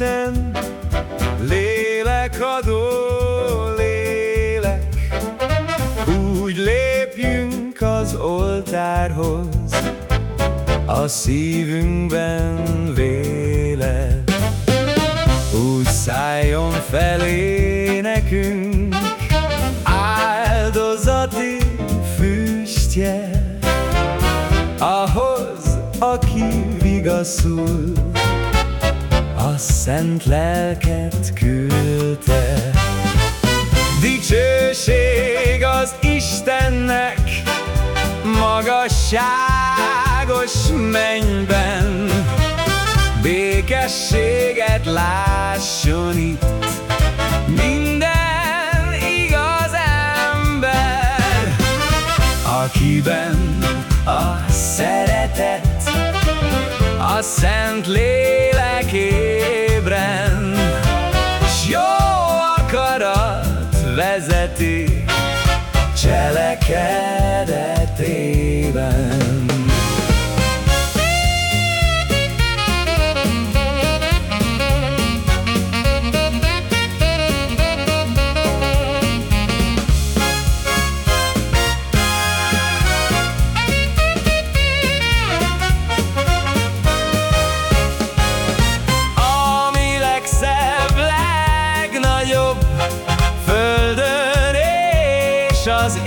Isten lélekadó lélek, úgy lépjünk az oltárhoz, a szívünkben véle. Úgy szálljon felé nekünk áldozati füstje, ahhoz, aki vigaszul, szent lelket küldte. Dicsőség az Istennek, magasságos mennyben, Békességet lásson itt minden igaz ember, akiben a szeretet, a szent lélek, vezeti, cselekedj. Russia's